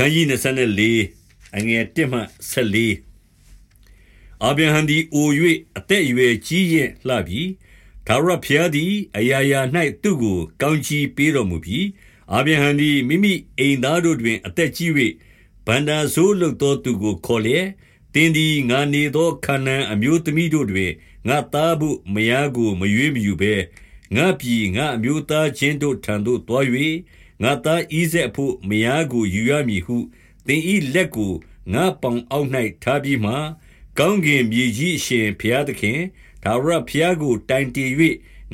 ခန်းကြီး24အငယ်1မှ14အာဗြဟံသည်အို၍အသက်အရွယ်ကြီးရင်လှပြီဒါဝရဖျားသည်အရာရာ၌သူ့ကို ကောင်းချီးပေးတော်မူပြီအာဗြဟံသည်မိမိအိမ်သားတို့တွင် အသက်ကြီး၍ဗန္တာဆိုးလုသောသူကိုခေါ်လျက်တင်းသည်ငါနေသောခန္ဓာအမျိုးသမီးတို့တွင်ငါသားဖို့မယားကိုမရွေးမယူဘဲငါပြည်ငါအမျိုးသားချင်းတို့ထံသို့တွား၍ ငါသားဣဇက်အဖို့မယားကိုယူရမည်ဟုသင်ဤလက်ကိုငါပေါင်အောက်၌ထားပြီးမှကောင်းကင်မြေကြီးအရှင်ဘုရားသခင်ဒါဝရဘုရားကို တိုင်တည်၍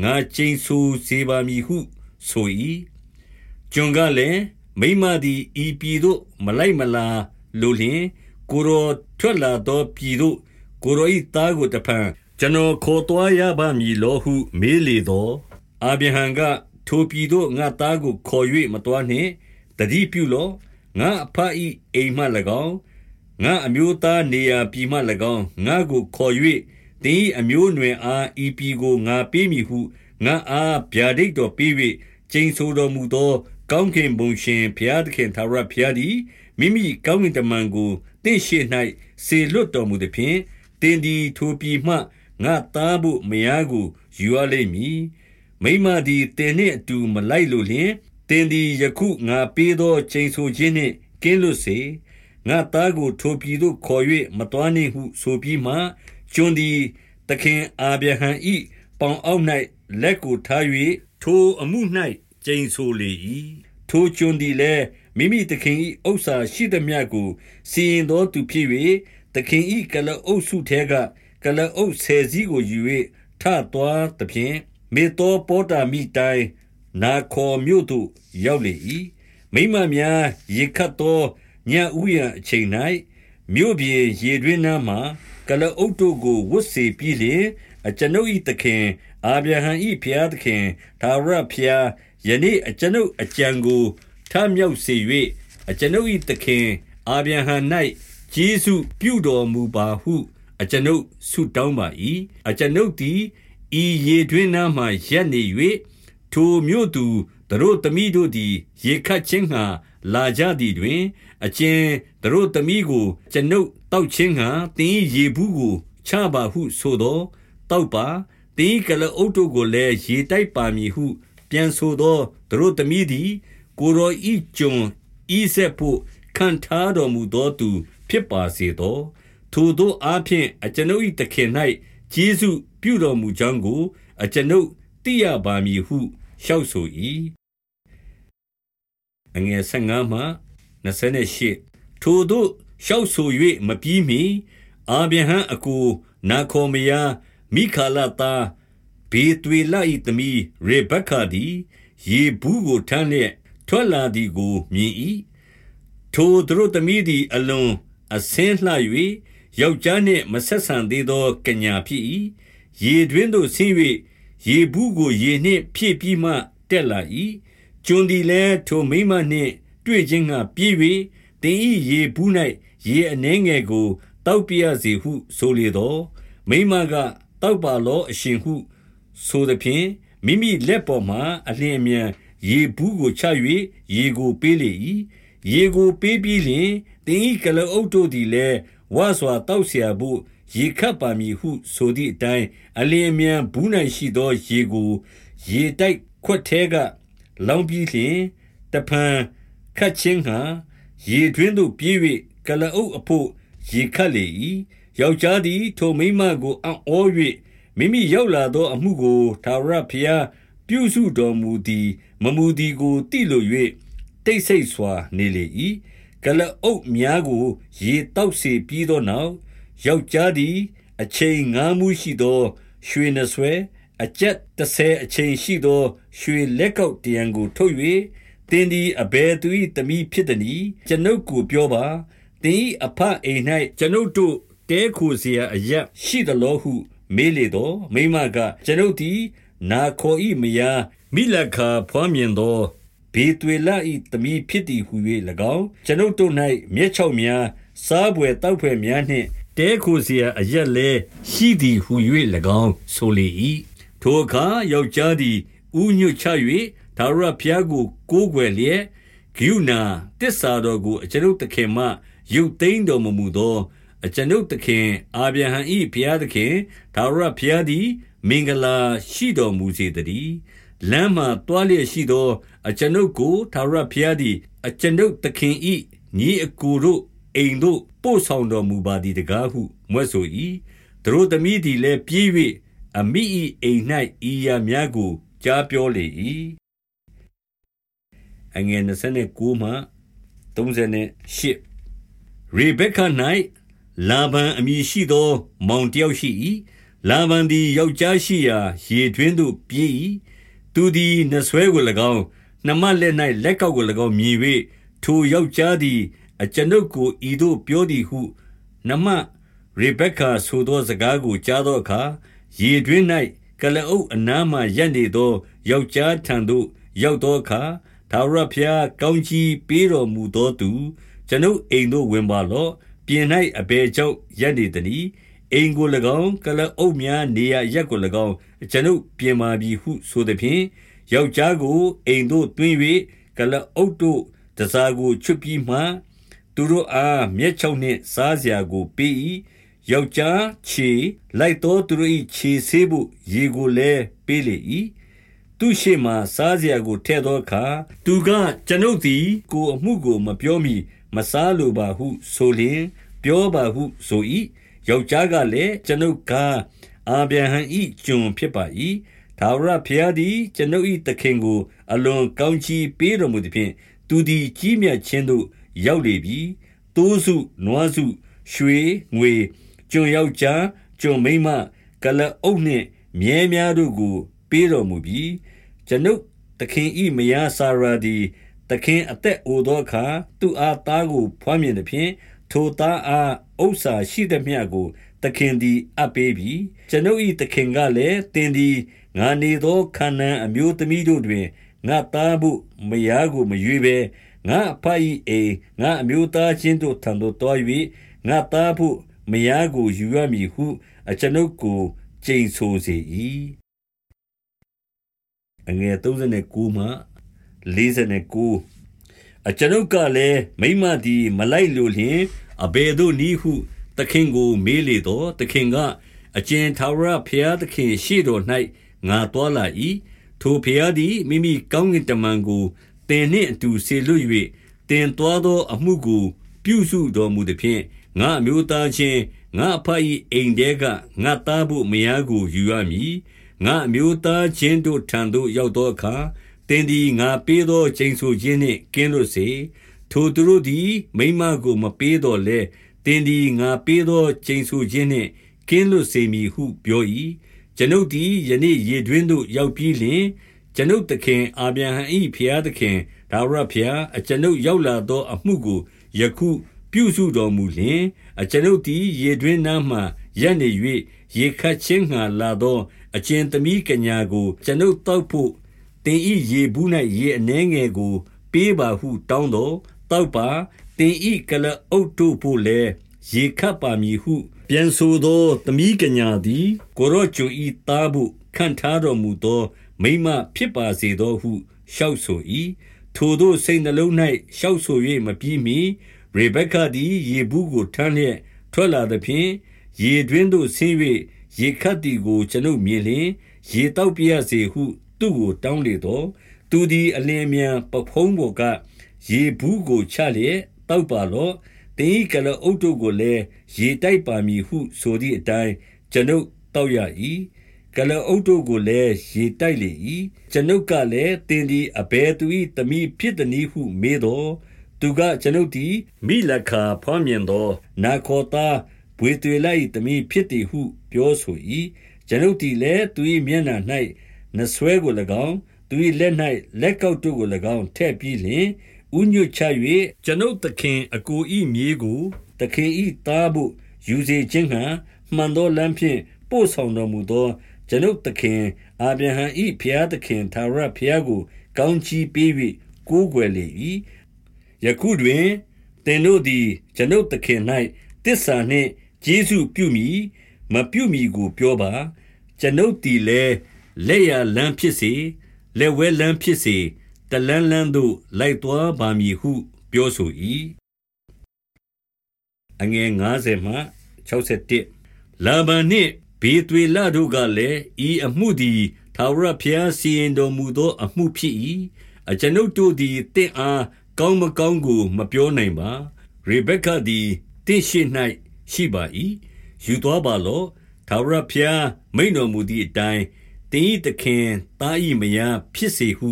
ငါကျိန်ဆူစေပါမည်ဟု ဆို၏ကျွန်ကလည်းမိမသည်ဤပြည်သို့မလိုက်မလာလိုလျင်ကိုရောထွက်လာသောပြည်သို့ကိုရောဤသားကိုတဖန်ကျွန်တော်ခေါ်သွားရပါမည်လောဟု မေးလေသောအာဗြဟံက ထိုပြည်သို့ငါသားကိုခေါ်၍မတော်နှင့်တတိပြုလောငါအဖဤအိမ်မှ၎င်းငါအမျိုးသားနေရာပြည်မှ၎င်းငါကိုခေါ်၍တင်းဤအမျိုးနွယ်အားဤပြည်ကိုငါပေးမည်ဟုငါအားဗျာဒိတ်တော်ပေး၍ကျိန်ဆိုတော်မူသော ကောင်းကင်ဘုံရှင်ဘုရားသခင်သာရဘုရားသည်မိမိကောင်းကင်တမန်ကိုတင့်ရှိ၌စေလွတ်တော်မူသည်ဖြင့်တင်းဒီထိုပြည်မှငါသားဖို့မယားကိုယူရလိမ့်မည် မိမသည်တင်းနှင့်အတူမလိုက်လို့လျင်တင်းဒီယခုငါပေးသောကျိန်ဆိုခြင်းနှင့်ကင်းလွတ်စေငါသားကိုထိုပြည်သို့ခေါ်၍မတော်နှင့်ဟုဆိုပြီးမှကျွန်သည်သခင်အာဗြဟံ၏ပေါင်အောက်၌လက်ကိုထား၍ထိုအမှု၌ကျိန်ဆိုလေ၏ထိုကျွန်သည်လည်းမိမိသခင်၏ဥစ္စာရှိသမျှကိုစီရင်သောသူဖြစ်၍သခင်၏ကလအုပ်စုထဲကကလအုပ်ဆယ်စည်းကိုယူ၍ထသွားသဖြင့် မေတောပေါတာမိတိုင်းနာခေါ်မြို့သို့ရောက်လေ၏မိမများရေခတ်သောညဥ်ရန်အချိန်၌မြို့ပြင်ရေတွင်းနားမှကလအုပ်တို့ကိုဝတ်စေပြီးလျှင်အကျွန်ုပ်၏သခင်အာဗြဟံ၏ဘုရားသခင်သာရဘုရားယနေ့အကျွန်ုပ်အကြံကိုထမြောက်စေ၍အကျွန်ုပ်၏သခင်အာဗြဟံ၌ကျေးဇူးပြုတော်မူပါဟု အကျွန်ုပ်ဆုတောင်းပါ၏အကျွန်ုပ်သည် ဤရေတွင်းနားမှရက်နေ၍ထိုမြို့သူတို့သမီးတို့သည် ရေခတ်ခြင်းငှာလာကြသည်တွင် အကျဉ်တို့သမီးကို ကျွန်ုပ်တောက်ခြင်းငှာတင်းရေဘူးကိုချပါဟုဆိုသောတောက်ပါတင်းကလအုပ်တို့ကိုလည်းရေတိုက်ပါမည်ဟု ပြန်ဆိုသောတို့သမီးသည် ကိုရောဤကျွန်ဤဆက်ဖို့ခံထားတော်မူသောသူ ဖြစ်ပါစေသော ထိုတို့အားဖြင့်အကျွန်ုပ်၏တခင်၌ ကျေးဇူးပြုတော်မူကြောင်းကို အကျွန်ုပ်သိရပါမည်ဟုလျှောက်ဆို၏အငယ်15မှ28ထိုတို့ရှောက်ဆို၍မပြီးမီအာဗြဟံအကိုနာခေါမယာမိခါလသားဘေသွေလ၏သမီးရေဘက္ခသည်ရေဘူးကိုထမ်းလျက်ထွက်လာသည်ကိုမြင်၏ထိုသူတို့သမီးသည်အလွန်အဆင်းလှ၍ ယောက်ျားနှင့်မဆက်ဆံသေးသောကညာဖြစ်၏ရေတွင်သို့ဆင်း၍ရေဘူးကိုရေနှင့်ဖြည့်ပြီးမှတက်လာ၏ကျွန်သည်လည်းထိုမိမနှင့်တွေ့ခြင်းငှာပြေး၍တင်ဤရေဘူး၌ရေအနှဲငယ်ကိုတောက်ပြရစေဟုဆိုလေသောမိမကတောက်ပါလောအရှင်ဟုဆိုသည်ဖြင့်မိမိလက်ပေါ်မှအလင်းအမြန်ရေဘူးကိုချ၍ရေကိုပေးလေ၏ရေကိုပေးပြီးလျှင်တင်ဤကလအုပ်တို့သည်လည်း ဝါစွာတောက်เสียဖို့ရေခတ်ပါမည်ဟု ဆိုသည့်အတိုင်းအလင်းအမြန်ဘူး၌ရှိသောရေကို ရေတိုက်ခွက်ထဲကလောင်းပြီးလျှင်တဖန်ခတ်ခြင်းဟံရေတွင်းသို့ပြေး၍ကလအုပ်အဖို့ရေခတ်လေ၏ယောက်ျားသည်ထိုမိမကိုအံ့ဩ၍မိမိရောက်လာသောအမှုကိုသာရဖျားပြုစုတော်မူသည်မမူသည်ကိုတိလို၍တိတ်ဆိတ်စွာနေလေ၏ ကလအုပ်များကို ရေတောက်စေပြီးသောနောက်ယောက်ျားသည် အချိန်ငါးမှုရှိသော ရွှေနှဆွဲအကျက်တဆယ်အချိန်ရှိသော ရွှေလက်ကောက်တရံကိုထုတ်၍သင်သည်အဘယ်သူ၏သမီးဖြစ်သနည်းကျွန်ုပ်ကိုပြောပါသင်၏အဖအိမ်၌ကျွန်ုပ်တို့တဲခိုเสียအရက်ရှိသလောဟု မေးလေတော့မိမကကျွန်ုပ်သည် နာခေါ်၏မယားမိလခာဖွားမြင်သော ဘေသွေလ၏သမီးဖြစ်သည်ဟု၍၎င်းကျွန်ုပ်တို့၌မျက်ခြောက်များစားပွဲတောက်ဖွယ်များနှင့်တဲခိုเสียအရက်လဲရှိသည်ဟု၍၎င်းဆိုလေ၏ထိုအခါယောက်ျားသည်ဥညွတ်ချ၍ဒါရဘုရားကိုကိုးကွယ်လျက် ဂိယူနာတစ္ဆာတော်ကိုအကျွန်ုပ်သခင်မှရုပ်သိမ်းတော်မမူသော အကျွန်ုပ်သခင်အာဗြဟံ၏ဘုရားသခင်ဒါဝရဘုရားသည်မင်္ဂလာရှိတော်မူစေတည်း လမ်းမှတွားလျက်ရှိသော အကျွန်ုပ်ကိုဒါဝရဘုရားသည် အကျွန်ုပ်သခင်၏ညီအကိုတို့အိမ်သို့ပို့ဆောင်တော်မူပါသည်တကားဟုမွဲ့ဆို၏သူတို့သမီးသည်လည်းပြေး၍အမိ၏အိမ်၌ဤရာများကိုကြားပြောလေ၏အငယ်29မှ38ရေဘက်ခ၌လာဗန်အမည်ရှိသော မောင်တယောက်ရှိ၏လာဗန်သည်ယောက်ျားရှိရာ ရေတွင်းသို့ပြေး၏ သူသည်နှဆွဲကို၎င်းနှမလက်၌လက်ကောက်ကို၎င်းမြည်၍ထိုယောက်ျားသည် အကျွန်ုပ်ကိုဤသို့ပြောသည်ဟုနှမရေဘက္ကာဆိုသောစကားကိုကြားသောအခါရေတွင်း၌ကလအုပ်အနားမှရပ်နေသောယောက်ျားထံသို့ရောက်သောအခါထာဝရဘုရားကောင်းကြီးပေးတော်မူသောသူ ကျွန်ုပ်အိမ်သို့ဝင်ပါလော့ပြင်၌အဘယ်ကြောင့်ရပ်နေသနည်း အိမ်ကို၎င်းကလအုပ်များနေရရက်ကို၎င်းကျွန်ုပ်ပြင်ပါပြီဟုဆိုသည်ဖြင့်ယောက်ျားကိုအိမ်သို့တွင်၍ကလအုပ်တို့တစားကိုချွတ်ပြီးမှသူတို့အားမျက်ချောက်နှင့်စားစရာကိုပေး၏ယောက်ျားခြေလိုက်သောသူတို့၏ခြေဆေးဖို့ရေကိုလည်းပေးလေ၏သူရှိမှစားစရာကိုထဲ့သောအခါသူကကျွန်ုပ်သည်ကိုအမှုကိုမပြောမီမစားလိုပါဟုဆိုလျင် ပြောပါဟုဆို၏ ယောက်ျားကလည်းကျွန်ုပ်ကားအာဗြဟံ၏ကျွန်ဖြစ်ပါ၏သာဝရဘုရားသည်ကျွန်ုပ်၏သခင်ကို အလွန်ကောင်းချီးပေးတော်မူသည်ဖြင့်သူသည်ကြီးမြတ်ခြင်းသို့ရောက်လေပြီတိုးစုနွားစုရွှေငွေကျွန်ယောက်ျားကျွန်မိန်းမကလအုပ်နှင့်မြဲများတို့ကို ပေးတော်မူပြီးကျွန်ုပ်သခင်ဤမယားစာရာသည်သခင်အသက်အိုသောအခါသူအားသားကိုဖွမ်းမြင်သည်ဖြင့် ထိုသားအားဥစ္စာရှိသည်မြတ်ကို သခင်သည် အပ်ပေးပြီးကျွန်ုပ်ဤသခင်ကလည်းတင်သည်ငါနေသောခန္ဓာအမျိုးသမီးတို့တွင်ငါသားဖို့မယားကိုမရွေဘဲငါအဖ၏အိမ်ငါအမျိုးသားချင်းတို့ထံသို့တော်၍ငါသားဖို့မယားကိုယူရမည်ဟု အကျွန်ုပ်ကိုကျိန်ဆိုစေ၏အငယ်39မှ49အကျွန်ုပ်ကလည်းမိမသည်မလိုက်လိုလျင် အဘယ်သို့နည်းဟု သခင်ကို မေးလေတော့သခင်က အကျဉ်ထာဝရဘုရားသခင်ရှေ့တော်၌ငါတော်လာ၏ထိုဘုရားသည်မိမိကောင်းကင်တမန်ကိုတင်နှင့်အတူဆေလွတ်၍တင်တော်သောအမှုကို ပြုစုတော်မူသည်ဖြင့်ငါအမျိုးသားချင်းငါအဖ၏အိမ်တဲကငါသားဖို့မယားကိုယူရမည်ငါအမျိုးသားချင်းတို့ထံသို့ရောက်သောအခါတင်သည်ငါပေးသောချိန်ဆခြင်းနှင့်ကင်းလို့စေ ထိုသူတို့သည် မိမကိုမပေးတော်လဲတင်သည် ငါပေးသောချိန်ဆခြင်းနှင့် ကင်းလို့စေမည်ဟု ပြော၏ကျွန်ုပ်သည် ယနေ့ရေတွင်းသို့ ရောက်ပြီးလျှင် ကျွန်ုပ်သခင် အာဗြဟံ၏ဖျားသခင်ဒါဝရဖျား အကျွန်ုပ်ရောက်လာသောအမှုကို ယခုပြုစုတော်မူလျင် အကျွန်ုပ်သည် ရေတွင်းနားမှရပ်နေ၍ရေခတ်ခြင်းငှာလာသော အကျဉ်သမီးကညာကို ကျွန်ုပ်တောက်ဖို့တင်ဤရေဘူး၌ရေအနှဲငယ်ကို ပေးပါဟု တောင်းတော် တောက်ပါတင်ဤကလအုတ်တို့ဖို့လည်းရေခတ်ပါမည်ဟု ပြန်ဆိုသောသမီးကညာသည်ကိုရော့ကျူဤသားဖို့ခံထားတော်မူသော မိမဖြစ်ပါစေသောဟုလျှောက်ဆို၏ထိုတို့စိတ်နှလုံး၌လျှောက်ဆို၍မပြီးမီရေဘက္ကသည်ရေဘူးကိုထမ်းလျက်ထွက်လာသဖြင့်ရေတွင်းသို့ဆင်း၍ရေခတ်သည်ကိုကျွန်ုပ်မြင်လျင်ရေတောက်ပြရစေဟု သူ့ကိုတောင်းလေတော့သူသည်အလင်းမြန်ပဖုံးပေါ်က ရေဘူးကိုချလျက်တောက်ပါလော့တင်းကလအုပ်တို့ကိုလည်းရေတိုက်ပါမည်ဟုဆိုသည့်အတိုင်းကျွန်ုပ်တောက်ရ၏ကလအုပ်တို့ကိုလည်းရေတိုက်လေ၏ကျွန်ုပ်ကလည်းတင်းသည်အဘဲသူ၏သမီးဖြစ်သည်ဟုမေးတော်သူကကျွန်ုပ်သည်မိလခါဖွမ်းမြင်သောနာခောသားဘွေတွေလိုက်သမီးဖြစ်သည်ဟုပြောဆို၏ကျွန်ုပ်သည်လည်းသူ၏မျက်နှာ၌နဆွဲကို၎င်းသူ၏လက်၌လက်ကောက်တို့ကို၎င်းထည့်ပြီးလျှင် ဥညွတ်ချ၍ကျွန်ုပ်သခင်အကိုဤမြေကိုသခင်ဤသားဖို့ယူစေခြင်းဟံမှန်သောလမ်းဖြင့်ပို့ဆောင်တော်မူသောကျွန်ုပ်သခင်အာဗြဟံဤဖျားသခင်သာရဖျားကို ကောင်းချီးပေး၍ကိုးကွယ်လေ၏ယခုတွင်သင်တို့သည်ကျွန်ုပ်သခင်၌တစ္ဆာနှင့်ကျေးဇူးပြုမည်မပြုမည်ကိုပြောပါ ကျွန်ုပ်သည်လည်းလက်ရလမ်းဖြစ်စေလက်ဝဲလမ်းဖြစ်စေ တလန်းလန်းသို့ လိုက်သွားပါမည်ဟု ပြောဆို၏။အငယ်90မှ61လာဗန်နှင့်ဘေသွေလတို့ကလည်း ဤအမှုသည် ထာဝရဘုရားစီရင်တော်မူသော အမှုဖြစ်၏။အကျွန်ုပ်တို့သည်တင့်အား ကောင်းမကောင်းကို မပြောနိုင်ပါ။ရေဘက္ကသည်တင့်ရှိ၌ရှိပါ၏။ယူသွားပါလော့။ထာဝရဘုရား မိန်တော်မူသည့်အတိုင်းတင်းဤသခင်သားဤမယားဖြစ်စေဟု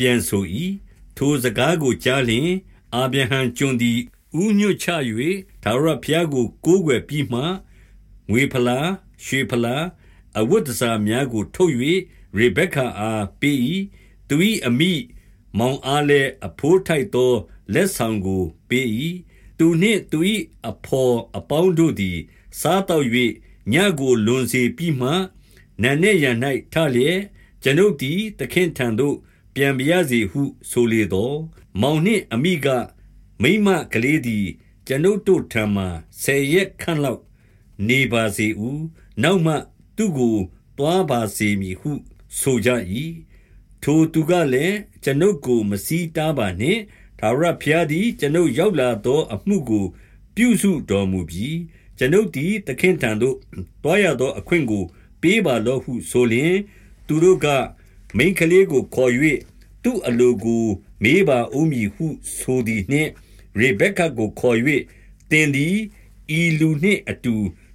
ပြန်ဆို၏။ထိုစကားကိုကြားလျင် အာဗြဟံကျွန်သည်ဥညွတ်ချ၍ထာဝရဘုရားကို ကိုးကွယ်ပြီးမှ ငွေဖလား ရွှေဖလား အဝတ်တစားများကို ထုတ်၍ရေဗက္ကအားပေး၏။သူ၏အမိမောင်အားလည်း အဘိုးထိုက်သော လက်ဆောင်ကိုပေး၏။သူနှင့်သူ၏အဘော်အပေါင်းတို့သည် စားသောက်၍ညဉ့်ကိုလွန်စေပြီးမှ၊နံနက်ယံ၌ထလျက်၊ကျွန်ုပ်သည် သခင့်ထံသို့ ပြန်ပါရစေဟု ဆိုလေသော်၊မောင်နှင့်အမိက၊မိန်းမကလေးသည် ကျွန်ုပ်တို့ထံမှာဆယ်ရက်ခန့်လောက်နေပါစေဦး။နောက်မှသူ့ကိုသွားပါစေမည်ဟု ဆိုကြ၏။ထိုသူကလည်း၊ကျွန်ုပ်ကိုမဆီးတားပါနှင့်။ထာဝရဘုရားသည်ကျွန်ုပ်ရောက်လာသောအမှုကို ပြုစုတော်မူပြီ။ကျွန်ုပ်သည်သခင့်ထံသို့သွားရသောအခွင့်ကို ပေးပါလော့ဟုဆိုလျှင်၊သူတို့က၊ မိန်းကလေးကိုခေါ်၍သူ့အလိုကို မေးပါဦးမည်ဟုဆိုသည်နှင့်၊ရေဗက္ကကိုခေါ်၍၊သင်သည်ဤလူနှင့်အတူ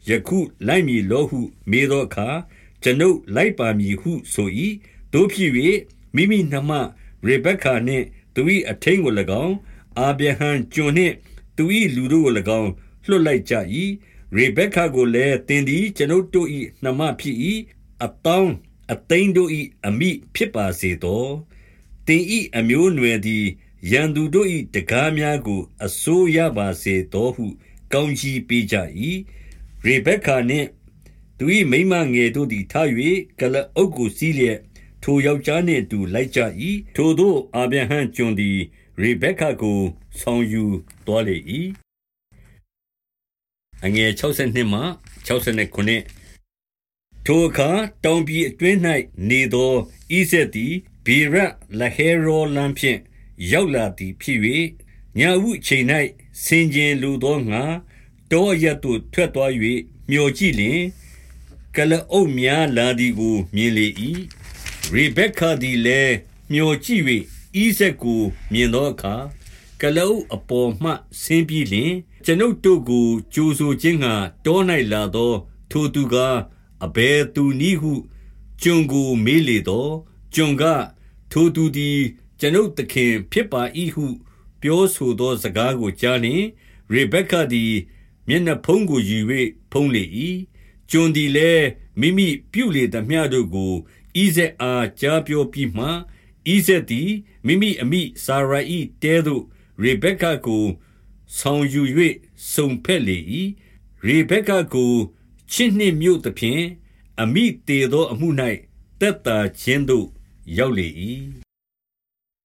ယခုလိုက်မည်လောဟုမေးသောအခါ၊ကျွန်ုပ်လိုက်ပါမည်ဟုဆို၏။သို့ဖြစ်၍မိမိနှမရေဗက္ကနှင့်သူ၏အထိန်းကို၎င်း၊အာဗြဟံကျွန်နှင့်သူ၏လူတို့ကို၎င်းလွှတ်လိုက်ကြ၏။ရေဗက္ကကိုလည်း၊သင်သည်ကျွန်ုပ်တို့၏နှမဖြစ်၏။အသောင်း အသိန်းတို့၏အမိဖြစ်ပါစေသော။သင်၏အမျိုးအနွယ်သည်ရန်သူတို့၏တံခါးများကို အစိုးရပါစေသောဟု ကောင်းကြီးပေးကြ၏။ရေဗက္ကနှင့်သူ၏မိန်းမငယ်တို့သည်ထ၍ကုလားအုပ်ကိုစီးလျက်ထိုယောက်ျားနှင့်အတူလိုက်ကြ၏။ထိုသို့အာဗြဟံကျွန်သည် ရေဗက္ကကိုဆောင်ယူသွားလေ၏။ ထိုအခါ တောင်ပြည်အတွင်း၌နေသော ဣဇာက်သည် ဗေရလဟေရောလမ်းဖြင့် ရောက်လာသည်ဖြစ်၍၊ညဦးအချိန်၌ဆင်ခြင်လိုသောငှါ တောအရပ်သို့ ထွက်သွား၍မြော်ကြည့်လျှင်၊ကုလားအုပ်များလာသည်ကို မြင်လေ၏။ရေဗက္ကသည်လည်း မြော်ကြည့်၍ဣဇာက်ကို မြင်သောအခါ၊ကုလားအုပ်အပေါ်မှ ဆင်းပြီးလျှင်၊ကျွန်ုပ်တို့ကို ကြိုဆိုခြင်းငှါ တော၌လာသော ထိုသူကား အဘယ်သူနည်းဟုကျွန်ကိုမေးလေသော်၊ကျွန်က၊ထိုသူသည်ကျွန်ုပ်သခင်ဖြစ်ပါ၏ဟု ပြောဆိုသောစကားကိုကြားလျှင်၊ရေဗက္ကသည်မျက်နှာဖုံးကိုယူ၍ဖုံးလေ၏။ကျွန်သည်လည်းမိမိပြုလေသမျှတို့ကိုဣဇာက်အားကြားပြောပြီးမှ၊ဣဇာက်သည်မိမိအမိစာရာ၏တဲသို့ရေဗက္ကကိုဆောင်ယူ၍စုံဘက်လေ၏။ရေဗက္ကကို ချစ်နှင့်မြို့သဖြင့် အမိသေသောအမှု၌သက်သာခြင်းသို့ ရောက်လေ၏။